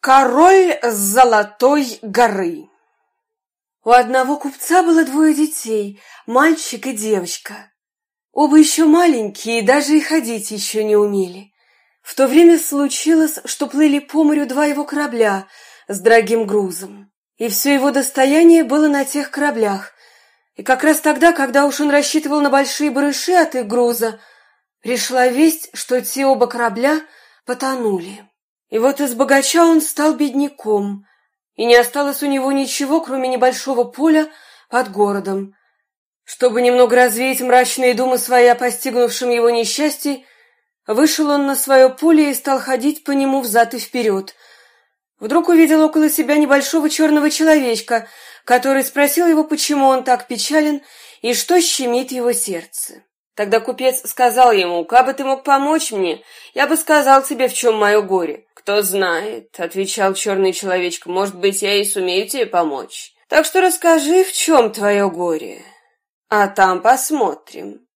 Король Золотой горы У одного купца было двое детей, мальчик и девочка. Оба еще маленькие и даже и ходить еще не умели. В то время случилось, что плыли по морю два его корабля с дорогим грузом. И все его достояние было на тех кораблях. И как раз тогда, когда уж он рассчитывал на большие барыши от их груза, пришла весть, что те оба корабля потонули. И вот из богача он стал бедняком, и не осталось у него ничего, кроме небольшого поля под городом. Чтобы немного развеять мрачные думы свои о постигнувшем его несчастье, вышел он на свое поле и стал ходить по нему взад и вперед. Вдруг увидел около себя небольшого черного человечка, который спросил его, почему он так печален и что щемит его сердце. Тогда купец сказал ему, «Как бы ты мог помочь мне, я бы сказал тебе, в чем мое горе». «Кто знает», — отвечал черный человечек, «может быть, я и сумею тебе помочь. Так что расскажи, в чем твое горе, а там посмотрим».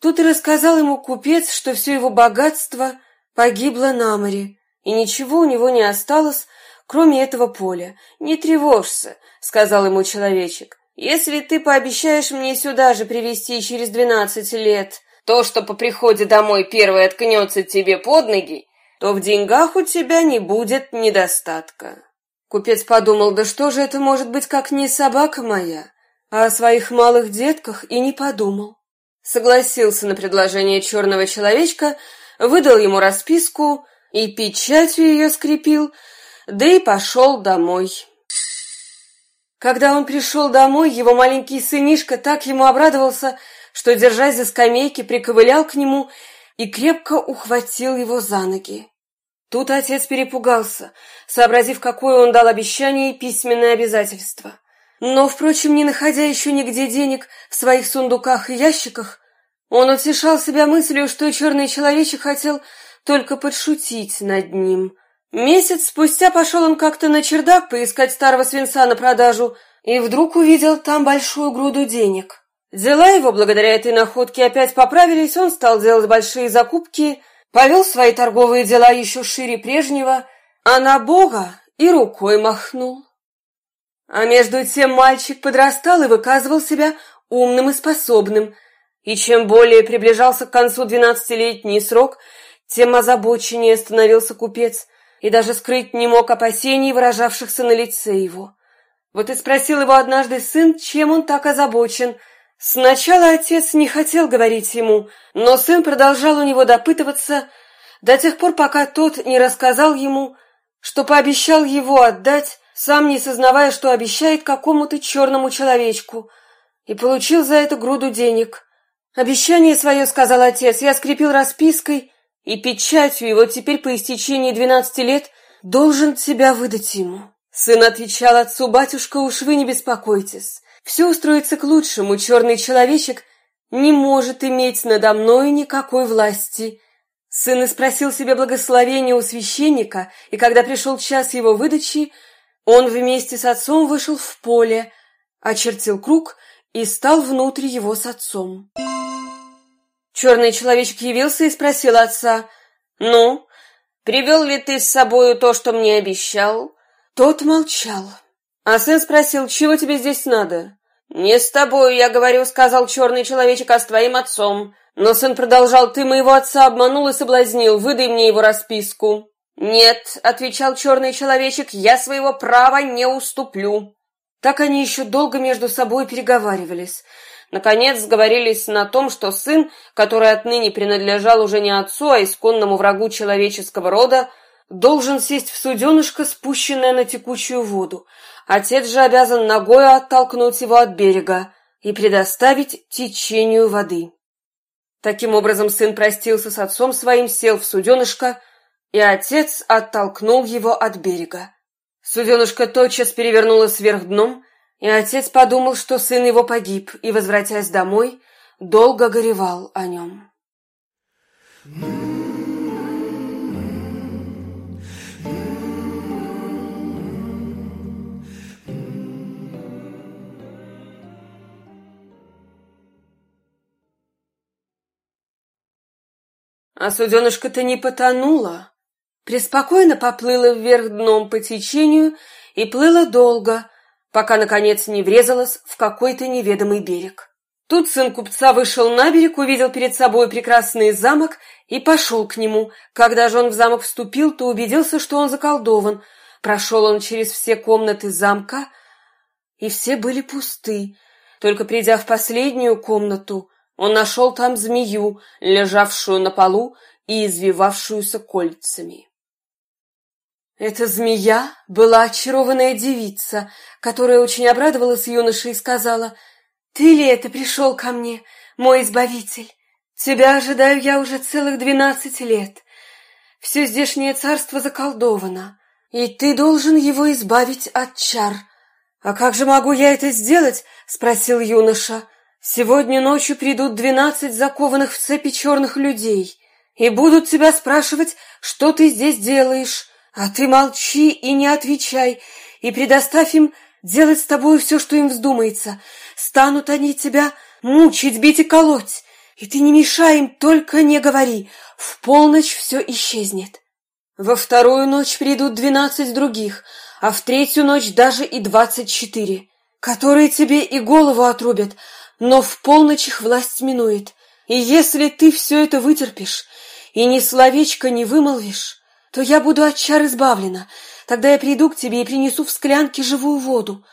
Тут и рассказал ему купец, что все его богатство погибло на море, и ничего у него не осталось, кроме этого поля. «Не тревожься», — сказал ему человечек. «Если ты пообещаешь мне сюда же привезти через двенадцать лет то, что по приходе домой первое откнется тебе под ноги, то в деньгах у тебя не будет недостатка. Купец подумал, да что же это может быть, как не собака моя, а о своих малых детках и не подумал. Согласился на предложение черного человечка, выдал ему расписку и печатью ее скрепил, да и пошел домой. Когда он пришел домой, его маленький сынишка так ему обрадовался, что, держась за скамейки, приковылял к нему и крепко ухватил его за ноги. Тут отец перепугался, сообразив, какое он дал обещание и письменное обязательство. Но, впрочем, не находя еще нигде денег в своих сундуках и ящиках, он утешал себя мыслью, что черный человечек хотел только подшутить над ним. Месяц спустя пошел он как-то на чердак поискать старого свинца на продажу и вдруг увидел там большую груду денег. Дела его благодаря этой находке опять поправились, он стал делать большие закупки, повел свои торговые дела еще шире прежнего, а на Бога и рукой махнул. А между тем мальчик подрастал и выказывал себя умным и способным, и чем более приближался к концу двенадцатилетний срок, тем озабоченнее становился купец, и даже скрыть не мог опасений, выражавшихся на лице его. Вот и спросил его однажды сын, чем он так озабочен — Сначала отец не хотел говорить ему, но сын продолжал у него допытываться до тех пор, пока тот не рассказал ему, что пообещал его отдать, сам не сознавая, что обещает какому-то черному человечку, и получил за это груду денег. «Обещание свое, — сказал отец, — я скрепил распиской и печатью, вот теперь по истечении двенадцати лет должен тебя выдать ему». Сын отвечал отцу, «Батюшка, уж вы не беспокойтесь». Все устроится к лучшему, черный человечек не может иметь надо мной никакой власти. Сын спросил себе благословения у священника, и когда пришел час его выдачи, он вместе с отцом вышел в поле, очертил круг и стал внутрь его с отцом. Черный человечек явился и спросил отца, «Ну, привел ли ты с собою то, что мне обещал?» Тот молчал. А сын спросил, «Чего тебе здесь надо?» «Не с тобою, я говорю», — сказал черный человечек, — «а с твоим отцом». Но сын продолжал, «Ты моего отца обманул и соблазнил, выдай мне его расписку». «Нет», — отвечал черный человечек, — «я своего права не уступлю». Так они еще долго между собой переговаривались. Наконец сговорились на том, что сын, который отныне принадлежал уже не отцу, а исконному врагу человеческого рода, должен сесть в суденышко, спущенное на текучую воду. Отец же обязан ногою оттолкнуть его от берега и предоставить течению воды. Таким образом, сын простился с отцом своим, сел в суденышко, и отец оттолкнул его от берега. Суденышко тотчас перевернулось вверх дном, и отец подумал, что сын его погиб, и, возвратясь домой, долго горевал о нем. А суденышко-то не потонуло, преспокойно поплыла вверх дном по течению и плыла долго, пока, наконец, не врезалась в какой-то неведомый берег. Тут сын купца вышел на берег, увидел перед собой прекрасный замок и пошел к нему. Когда же он в замок вступил, то убедился, что он заколдован. Прошел он через все комнаты замка, и все были пусты. Только придя в последнюю комнату, он нашел там змею, лежавшую на полу и извивавшуюся кольцами. Эта змея была очарованная девица, которая очень обрадовалась юноше и сказала, «Ты ли это пришел ко мне, мой избавитель? Тебя ожидаю я уже целых двенадцать лет. Все здешнее царство заколдовано, и ты должен его избавить от чар». «А как же могу я это сделать?» — спросил юноша. «Сегодня ночью придут двенадцать закованных в цепи черных людей и будут тебя спрашивать, что ты здесь делаешь». А ты молчи и не отвечай, и предоставь им делать с тобой все, что им вздумается. Станут они тебя мучить, бить и колоть, и ты не мешай им, только не говори. В полночь все исчезнет. Во вторую ночь придут двенадцать других, а в третью ночь даже и двадцать четыре, которые тебе и голову отрубят, но в полночь их власть минует. И если ты все это вытерпишь и ни словечко не вымолвишь, то я буду от чар избавлена. Тогда я приду к тебе и принесу в склянке живую воду.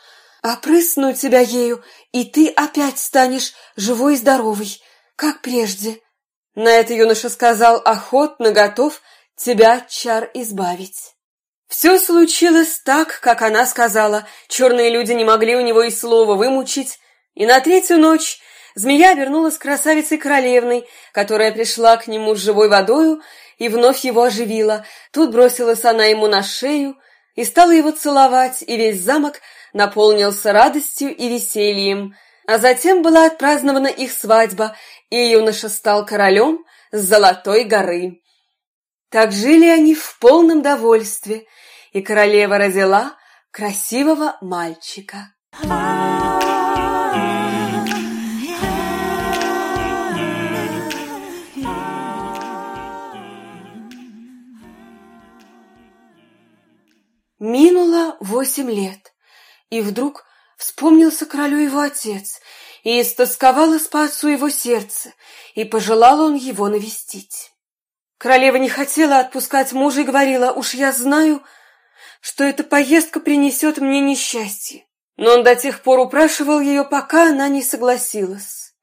Опрысну тебя ею, и ты опять станешь живой и здоровой, как прежде. На это юноша сказал, охотно готов тебя от чар избавить. Все случилось так, как она сказала. Черные люди не могли у него и слова вымучить. И на третью ночь змея вернулась красавицей королевной, которая пришла к нему с живой водою и вновь его оживила. Тут бросилась она ему на шею и стала его целовать, и весь замок наполнился радостью и весельем. А затем была отпразднована их свадьба, и юноша стал королем с Золотой горы. Так жили они в полном довольстве, и королева родила красивого мальчика. Минуло восемь лет, и вдруг вспомнился королю его отец, и истосковалось по отцу его сердце, и пожелал он его навестить. Королева не хотела отпускать мужа и говорила, «Уж я знаю, что эта поездка принесет мне несчастье». Но он до тех пор упрашивал ее, пока она не согласилась.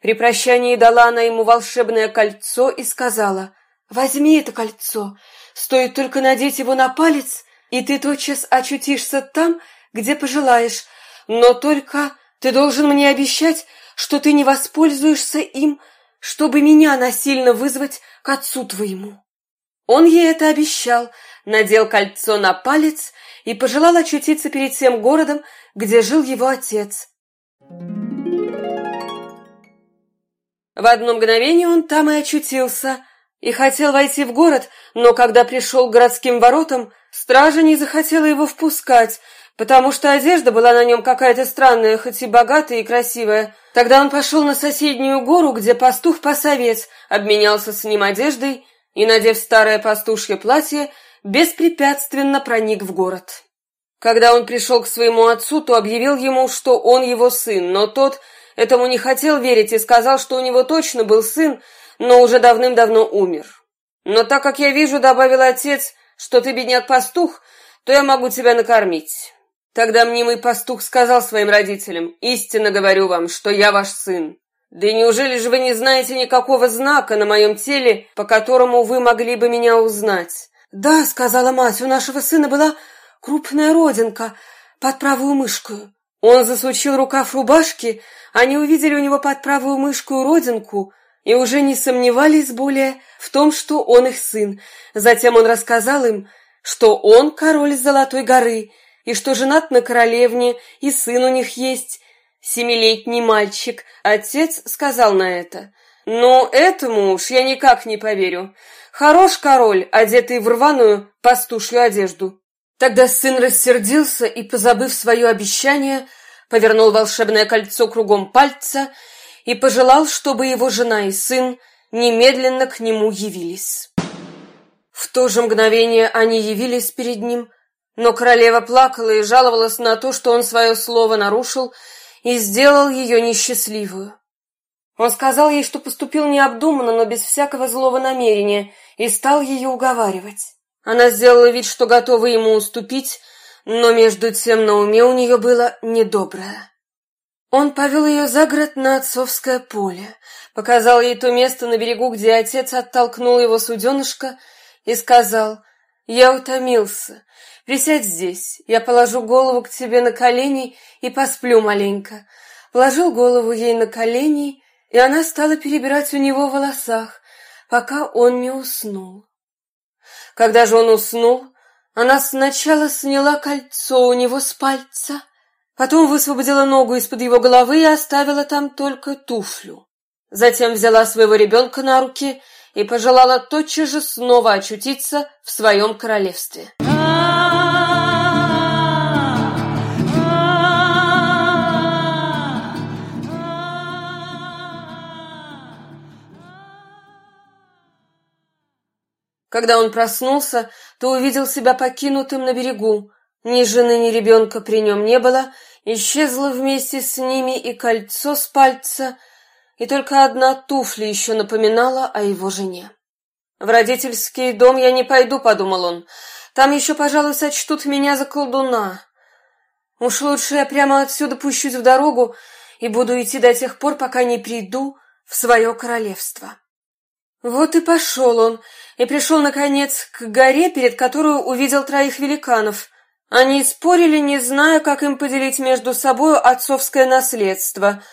При прощании дала она ему волшебное кольцо и сказала, «Возьми это кольцо, стоит только надеть его на палец, и ты тотчас очутишься там, где пожелаешь, но только ты должен мне обещать, что ты не воспользуешься им, чтобы меня насильно вызвать к отцу твоему». Он ей это обещал, надел кольцо на палец и пожелал очутиться перед тем городом, где жил его отец. В одно мгновение он там и очутился, и хотел войти в город, но когда пришел к городским воротам, Стража не захотела его впускать, потому что одежда была на нем какая-то странная, хоть и богатая и красивая. Тогда он пошел на соседнюю гору, где пастух пас овец, обменялся с ним одеждой и, надев старое пастушье платье, беспрепятственно проник в город. Когда он пришел к своему отцу, то объявил ему, что он его сын, но тот этому не хотел верить и сказал, что у него точно был сын, но уже давным-давно умер. «Но так как я вижу, — добавил отец, — что ты, бедняк-пастух, то я могу тебя накормить». Тогда мнимый пастух сказал своим родителям, «Истинно говорю вам, что я ваш сын. Да неужели же вы не знаете никакого знака на моем теле, по которому вы могли бы меня узнать?» «Да», — сказала мать, — «у нашего сына была крупная родинка под правую мышку». Он засучил рукав рубашки, они увидели у него под правую мышку родинку — и уже не сомневались более в том, что он их сын. Затем он рассказал им, что он король Золотой горы, и что женат на королевне, и сын у них есть, семилетний мальчик. Отец сказал на это. «Ну, этому уж я никак не поверю. Хорош король, одетый в рваную пастушью одежду». Тогда сын рассердился и, позабыв свое обещание, повернул волшебное кольцо кругом пальца и пожелал, чтобы его жена и сын немедленно к нему явились. В то же мгновение они явились перед ним, но королева плакала и жаловалась на то, что он свое слово нарушил и сделал ее несчастливую. Он сказал ей, что поступил необдуманно, но без всякого злого намерения, и стал ее уговаривать. Она сделала вид, что готова ему уступить, но между тем на уме у нее было недоброе. Он повел ее за город на отцовское поле, показал ей то место на берегу, где отец оттолкнул его суденышко и сказал, «Я утомился. Присядь здесь, я положу голову к тебе на колени и посплю маленько». Положил голову ей на колени, и она стала перебирать у него в волосах, пока он не уснул. Когда же он уснул, она сначала сняла кольцо у него с пальца, потом высвободила ногу из-под его головы и оставила там только туфлю. Затем взяла своего ребенка на руки и пожелала тотчас же снова очутиться в своем королевстве. Когда он проснулся, то увидел себя покинутым на берегу. Ни жены, ни ребенка при нем не было, исчезло вместе с ними и кольцо с пальца, и только одна туфля еще напоминала о его жене. «В родительский дом я не пойду», — подумал он. «Там еще, пожалуй, сочтут меня за колдуна. Уж лучше я прямо отсюда пущусь в дорогу и буду идти до тех пор, пока не приду в свое королевство». Вот и пошел он, и пришел, наконец, к горе, перед которой увидел троих великанов. Они спорили, не зная, как им поделить между собой отцовское наследство —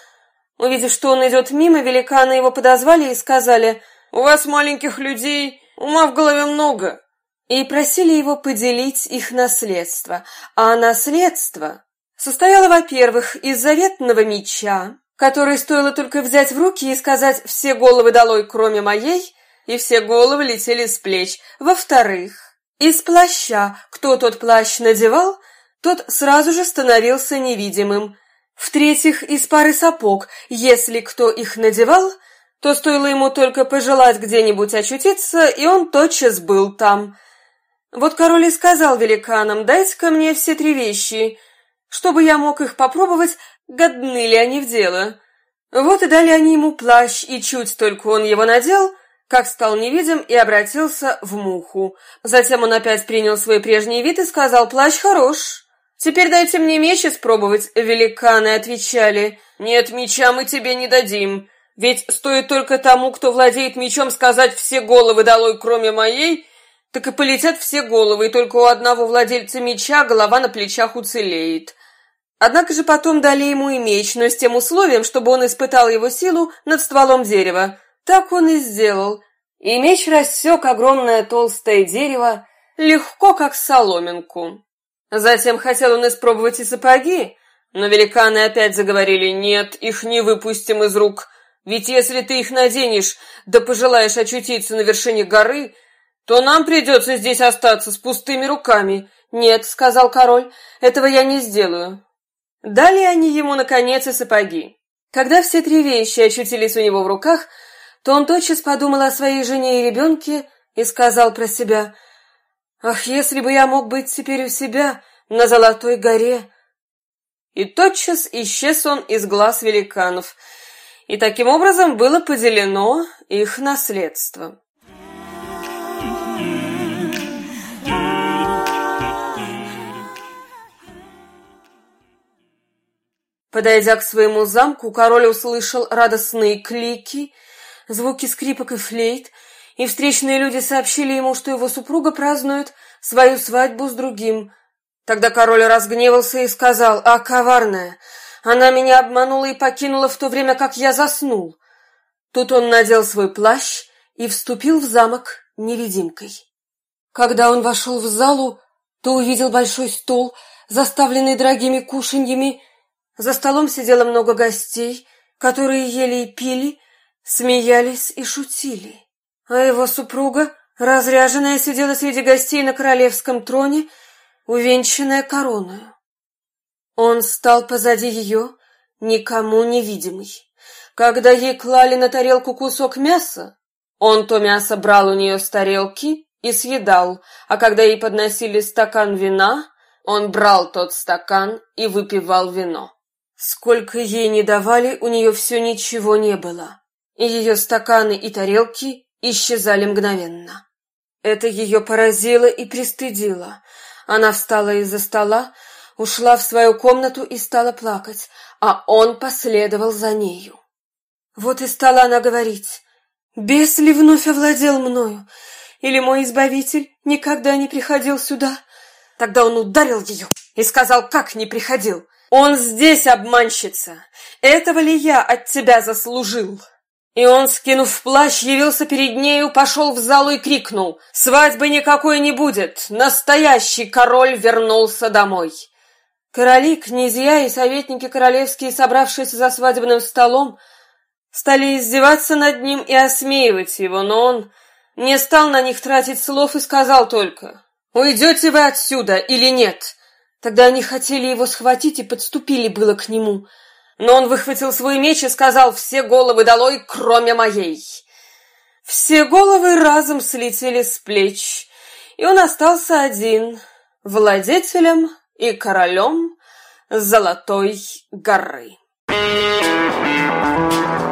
Увидев, что он идет мимо, великаны его подозвали и сказали, «У вас, маленьких людей, ума в голове много», и просили его поделить их наследство. А наследство состояло, во-первых, из заветного меча, который стоило только взять в руки и сказать «все головы долой, кроме моей», и все головы летели с плеч. Во-вторых, из плаща, кто тот плащ надевал, тот сразу же становился невидимым, в-третьих, из пары сапог, если кто их надевал, то стоило ему только пожелать где-нибудь очутиться, и он тотчас был там. Вот король и сказал великанам, дайте-ка мне все три вещи, чтобы я мог их попробовать, годны ли они в дело. Вот и дали они ему плащ, и чуть только он его надел, как стал невидим и обратился в муху. Затем он опять принял свой прежний вид и сказал, плащ хорош. «Теперь дайте мне меч испробовать», — великаны отвечали. «Нет, меча мы тебе не дадим, ведь стоит только тому, кто владеет мечом, сказать все головы долой, кроме моей, так и полетят все головы, и только у одного владельца меча голова на плечах уцелеет». Однако же потом дали ему и меч, но с тем условием, чтобы он испытал его силу над стволом дерева. Так он и сделал. И меч рассек огромное толстое дерево, легко, как соломинку. Затем хотел он испробовать и сапоги, но великаны опять заговорили, нет, их не выпустим из рук, ведь если ты их наденешь, да пожелаешь очутиться на вершине горы, то нам придется здесь остаться с пустыми руками. Нет, сказал король, этого я не сделаю. Дали они ему, наконец, и сапоги. Когда все три вещи очутились у него в руках, то он тотчас подумал о своей жене и ребенке и сказал про себя, Ах, если бы я мог быть теперь у себя, на Золотой горе! И тотчас исчез он из глаз великанов, и таким образом было поделено их наследство. Подойдя к своему замку, король услышал радостные клики, звуки скрипок и флейт, и встречные люди сообщили ему, что его супруга празднует свою свадьбу с другим. Тогда король разгневался и сказал, «А, коварная, она меня обманула и покинула в то время, как я заснул». Тут он надел свой плащ и вступил в замок невидимкой. Когда он вошел в залу, то увидел большой стол, заставленный дорогими кушаньями. За столом сидело много гостей, которые ели и пили, смеялись и шутили а его супруга, разряженная, сидела среди гостей на королевском троне, увенчанная короной. Он стал позади ее, никому невидимый. Когда ей клали на тарелку кусок мяса, он то мясо брал у нее с тарелки и съедал, а когда ей подносили стакан вина, он брал тот стакан и выпивал вино. Сколько ей не давали, у нее все ничего не было, и ее стаканы и тарелки исчезали мгновенно. Это ее поразило и пристыдило. Она встала из-за стола, ушла в свою комнату и стала плакать, а он последовал за нею. Вот и стала она говорить, «Бес ли вновь овладел мною? Или мой избавитель никогда не приходил сюда?» Тогда он ударил ее и сказал, как не приходил. «Он здесь, обманщица! Этого ли я от тебя заслужил?» И он, скинув плащ, явился перед нею, пошел в залу и крикнул, «Свадьбы никакой не будет! Настоящий король вернулся домой!» Короли, князья и советники королевские, собравшись за свадебным столом, стали издеваться над ним и осмеивать его, но он не стал на них тратить слов и сказал только, «Уйдете вы отсюда или нет?» Тогда они хотели его схватить и подступили было к нему — но он выхватил свой меч и сказал «Все головы долой, кроме моей!» Все головы разом слетели с плеч, и он остался один, владетелем и королем Золотой горы. Thank you.